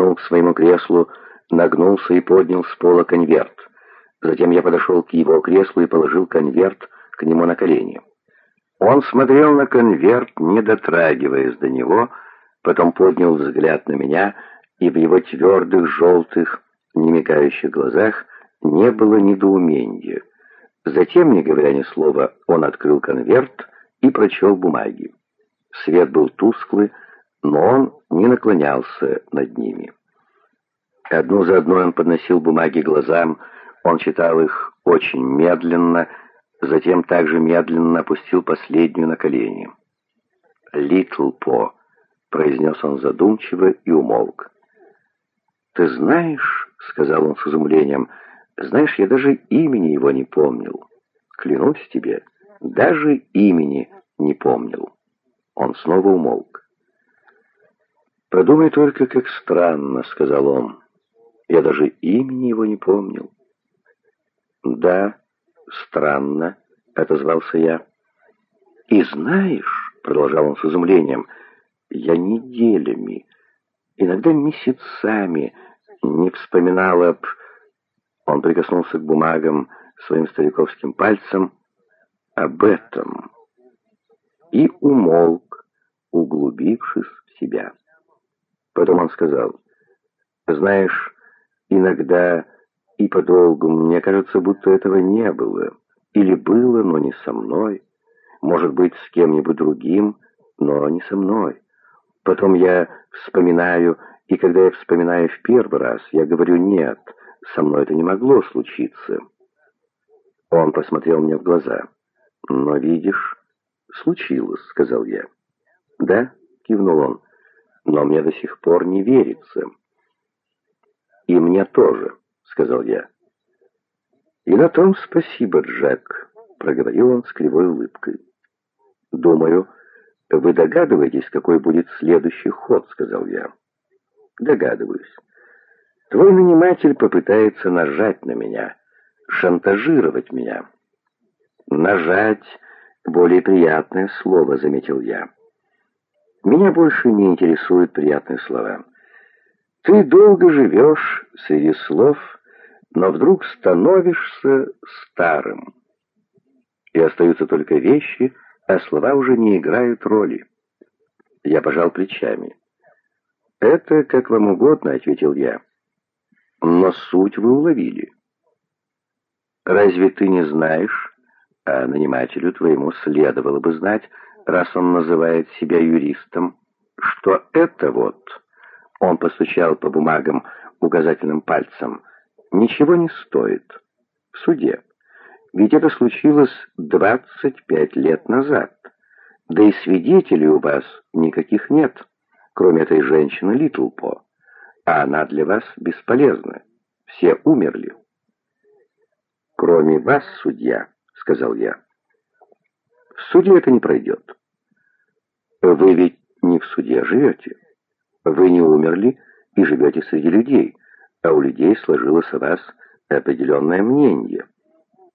шагнул к своему креслу, нагнулся и поднял с пола конверт. Затем я подошел к его креслу и положил конверт к нему на колени. Он смотрел на конверт, не дотрагиваясь до него, потом поднял взгляд на меня, и в его твердых, желтых, немигающих глазах не было недоумения. Затем, не говоря ни слова, он открыл конверт и прочел бумаги. Свет был тусклый, но он не наклонялся над ними. Одну за одной он подносил бумаги глазам, он читал их очень медленно, затем также медленно опустил последнюю на колени. «Литл По», — произнес он задумчиво и умолк. «Ты знаешь», — сказал он с изумлением, — «знаешь, я даже имени его не помнил. Клянусь тебе, даже имени не помнил». Он снова умолк. «Подумай только, как странно», — сказал он. «Я даже имени его не помнил». «Да, странно», — отозвался я. «И знаешь», — продолжал он с изумлением, — «я неделями, иногда месяцами не вспоминал об...» Он прикоснулся к бумагам своим стариковским пальцем. «Об этом» и умолк, углубившись в себя. Потом он сказал, «Знаешь, иногда и подолгу мне кажется, будто этого не было. Или было, но не со мной. Может быть, с кем-нибудь другим, но не со мной. Потом я вспоминаю, и когда я вспоминаю в первый раз, я говорю «нет, со мной это не могло случиться». Он посмотрел мне в глаза. «Но видишь, случилось», — сказал я. «Да», — кивнул он, — «но мне до сих пор не верится». «И мне тоже», — сказал я. «И на том спасибо, Джек», — проговорил он с кривой улыбкой. «Думаю, вы догадываетесь, какой будет следующий ход», — сказал я. «Догадываюсь. Твой наниматель попытается нажать на меня, шантажировать меня». «Нажать...» более приятное слово», — заметил я. «Меня больше не интересуют приятные слова. Ты долго живешь среди слов, но вдруг становишься старым. И остаются только вещи, а слова уже не играют роли». Я пожал плечами. «Это как вам угодно», — ответил я. «Но суть вы уловили». «Разве ты не знаешь, а нанимателю твоему следовало бы знать, раз он называет себя юристом, что это вот, он постучал по бумагам указательным пальцем, ничего не стоит в суде. Ведь это случилось 25 лет назад. Да и свидетелей у вас никаких нет, кроме этой женщины Литлпо. А она для вас бесполезна. Все умерли. Кроме вас, судья, — сказал я. «В суде это не пройдет. Вы ведь не в суде живете. Вы не умерли и живете среди людей, а у людей сложилось о вас определенное мнение.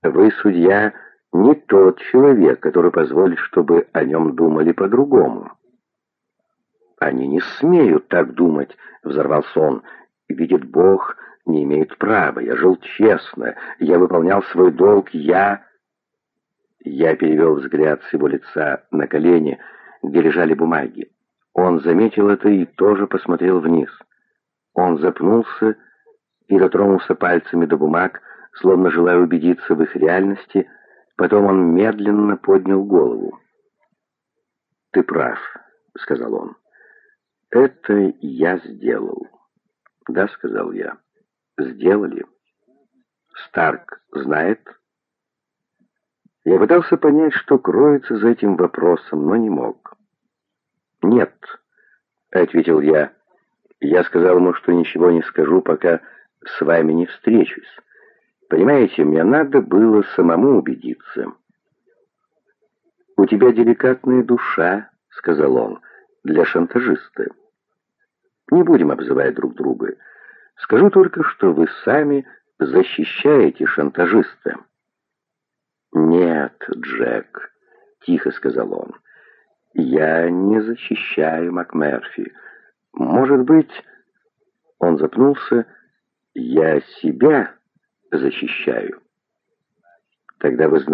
Вы, судья, не тот человек, который позволит, чтобы о нем думали по-другому». «Они не смеют так думать», — взорвался он. «Видит Бог, не имеют права. Я жил честно, я выполнял свой долг, я...» Я перевел взгляд с его лица на колени, где лежали бумаги. Он заметил это и тоже посмотрел вниз. Он запнулся и дотронулся пальцами до бумаг, словно желая убедиться в их реальности, потом он медленно поднял голову. «Ты прав», — сказал он. «Это я сделал». «Да», — сказал я. «Сделали». «Старк знает?» Я пытался понять, что кроется за этим вопросом, но не мог. «Нет», — ответил я. Я сказал ему, что ничего не скажу, пока с вами не встречусь. Понимаете, мне надо было самому убедиться. «У тебя деликатная душа», — сказал он, — «для шантажиста. Не будем обзывать друг друга. Скажу только, что вы сами защищаете шантажиста». «Нет, Джек», — тихо сказал он, — «я не защищаю МакМерфи. Может быть...» Он запнулся. «Я себя защищаю». «Тогда вы знаете...»